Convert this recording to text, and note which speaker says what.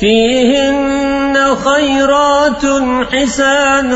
Speaker 1: فيهن خيرات حسان